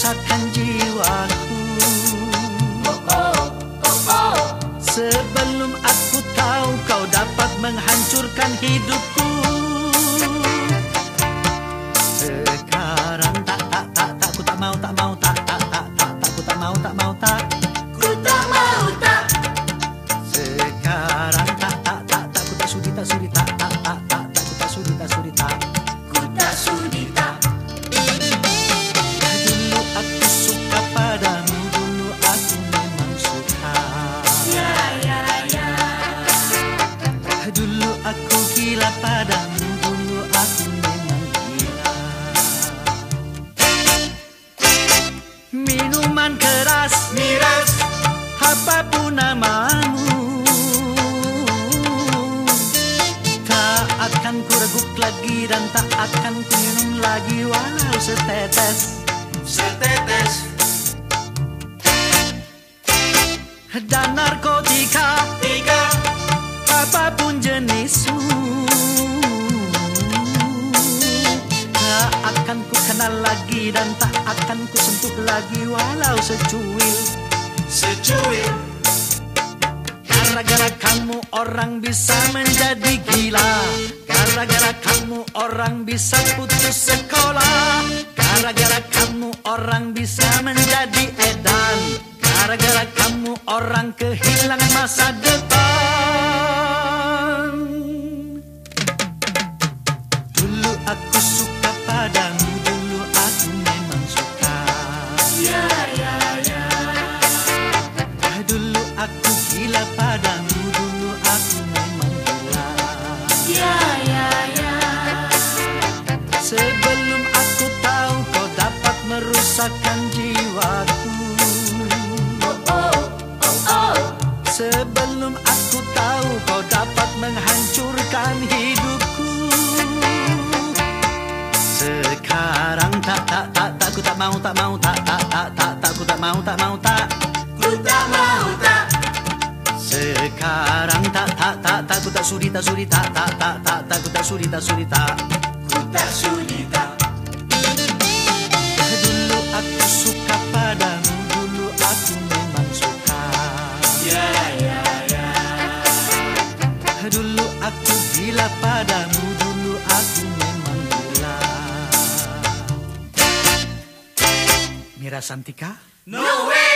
merusakkan jiwaku. Sebelum aku tahu kau dapat menghancurkan hidupku. Sekarang tak tak tak tak ku tak mau tak mau tak tak tak tak tak ku tak mau tak mau tak. Ku tak mau tak. Sekarang tak akan ku minum lagi Walau setetes. Setetes. Dan narkotika. Tiga apa pun jenismu Tak akan ku kenal lagi dan tak akan ku sentuh lagi walau secuil. Secuil. Gara-gara kamu orang bisa menjadi gila Gara-gara kamu orang bisa putus sekolah. Gara-gara kamu orang bisa menjadi edan. Gara-gara kamu orang kehilangan masa depan merusakkan jiwaku Oh oh oh oh Sebelum aku tahu kau dapat menghancurkan hidupku Sekarang tak tak tak tak ku tak mau tak mau tak tak tak tak tak ku tak mau tak mau tak Ku tak mau tak Sekarang tak tak tak tak ku tak sudi tak sudi tak tak tak tak tak ku tak sudi tak Ku tak padamu Dulu aku memang gila Mira Santika? No way